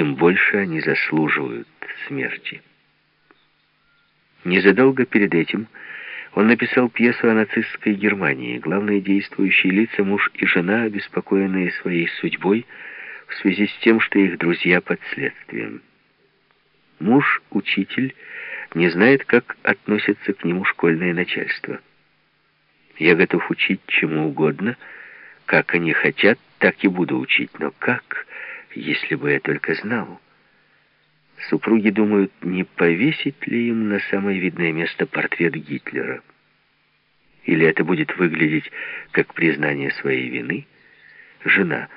тем больше они заслуживают смерти. Незадолго перед этим он написал пьесу о нацистской Германии. Главные действующие лица, муж и жена, обеспокоенные своей судьбой в связи с тем, что их друзья под следствием. Муж, учитель, не знает, как относится к нему школьное начальство. Я готов учить чему угодно, как они хотят, так и буду учить. Но как, если бы я только знал? Супруги думают, не повесить ли им на самое видное место портрет Гитлера. Или это будет выглядеть как признание своей вины? Жена.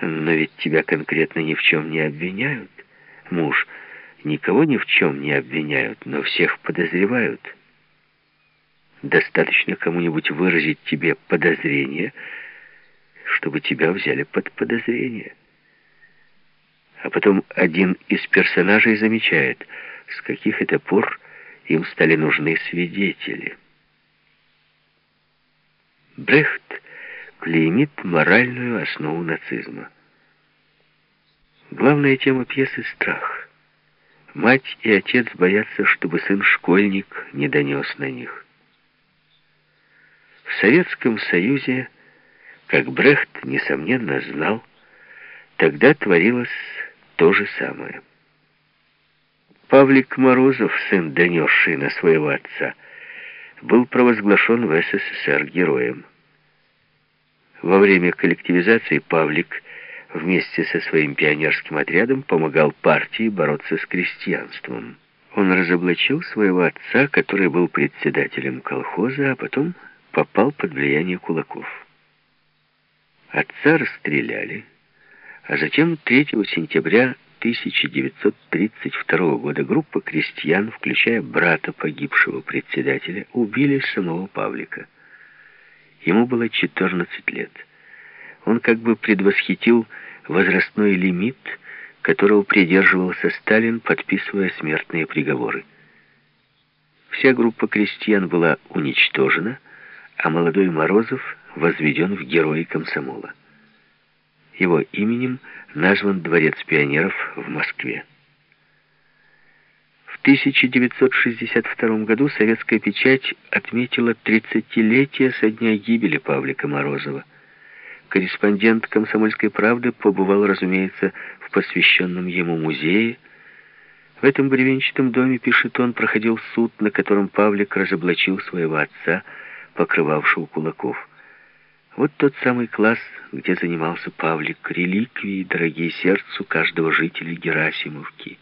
Но ведь тебя конкретно ни в чем не обвиняют. Муж. Никого ни в чем не обвиняют, но всех подозревают. Достаточно кому-нибудь выразить тебе подозрение, чтобы тебя взяли под подозрение. А потом один из персонажей замечает, с каких это пор им стали нужны свидетели. Брехт клеймит моральную основу нацизма. Главная тема пьесы — страх. Мать и отец боятся, чтобы сын-школьник не донес на них. В Советском Союзе, как Брехт, несомненно, знал, тогда творилось то же самое. Павлик Морозов, сын донесший на своего отца, был провозглашен в СССР героем. Во время коллективизации Павлик вместе со своим пионерским отрядом помогал партии бороться с крестьянством. Он разоблачил своего отца, который был председателем колхоза, а потом попал под влияние кулаков. Отца расстреляли, а затем 3 сентября 1932 года группа крестьян, включая брата погибшего председателя, убили самого Павлика. Ему было 14 лет. Он как бы предвосхитил возрастной лимит, которого придерживался Сталин, подписывая смертные приговоры. Вся группа крестьян была уничтожена, а молодой Морозов возведен в герои комсомола. Его именем назван Дворец пионеров в Москве. В 1962 году советская печать отметила 30-летие со дня гибели Павлика Морозова. Корреспондент «Комсомольской правды» побывал, разумеется, в посвященном ему музее. В этом бревенчатом доме, пишет он, проходил суд, на котором Павлик разоблачил своего отца, покрывавшего кулаков. Вот тот самый класс, где занимался Павлик, реликвии, дорогие сердцу каждого жителя Герасимовки.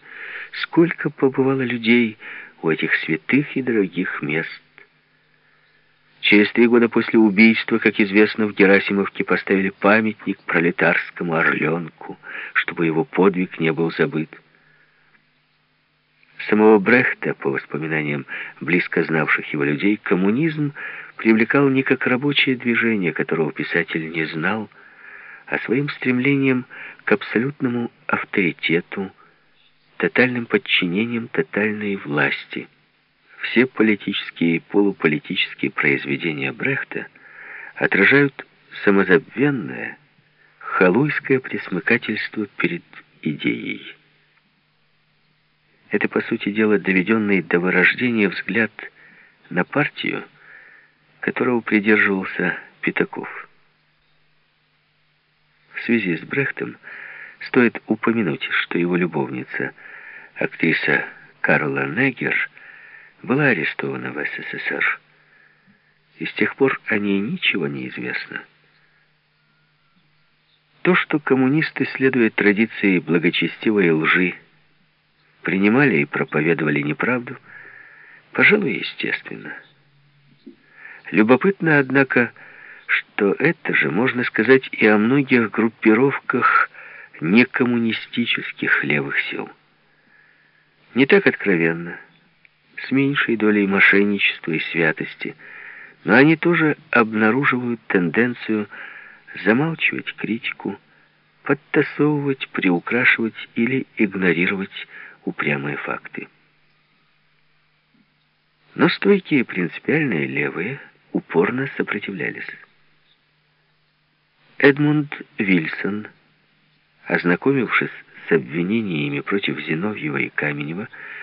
Сколько побывало людей у этих святых и дорогих мест. Через три года после убийства, как известно, в Герасимовке поставили памятник пролетарскому орленку, чтобы его подвиг не был забыт. Самого Брехта, по воспоминаниям близко знавших его людей, коммунизм привлекал не как рабочее движение, которого писатель не знал, а своим стремлением к абсолютному авторитету, тотальным подчинением тотальной власти. Все политические и полуполитические произведения Брехта отражают самозабвенное, халуйское присмыкательство перед идеей. Это, по сути дела, доведенный до вырождения взгляд на партию, которого придерживался Пятаков. В связи с Брехтом стоит упомянуть, что его любовница, актриса Карла Негер, была арестована в СССР. И с тех пор о ней ничего не известно. То, что коммунисты, следуя традиции благочестивой лжи, принимали и проповедовали неправду, пожалуй, естественно. Любопытно, однако, что это же можно сказать и о многих группировках некоммунистических левых сил. Не так откровенно, с меньшей долей мошенничества и святости, но они тоже обнаруживают тенденцию замалчивать критику, подтасовывать, приукрашивать или игнорировать упрямые факты. Но стойкие принципиальные левые – упорно сопротивлялись. Эдмунд Вильсон, ознакомившись с обвинениями против Зиновьева и Каменева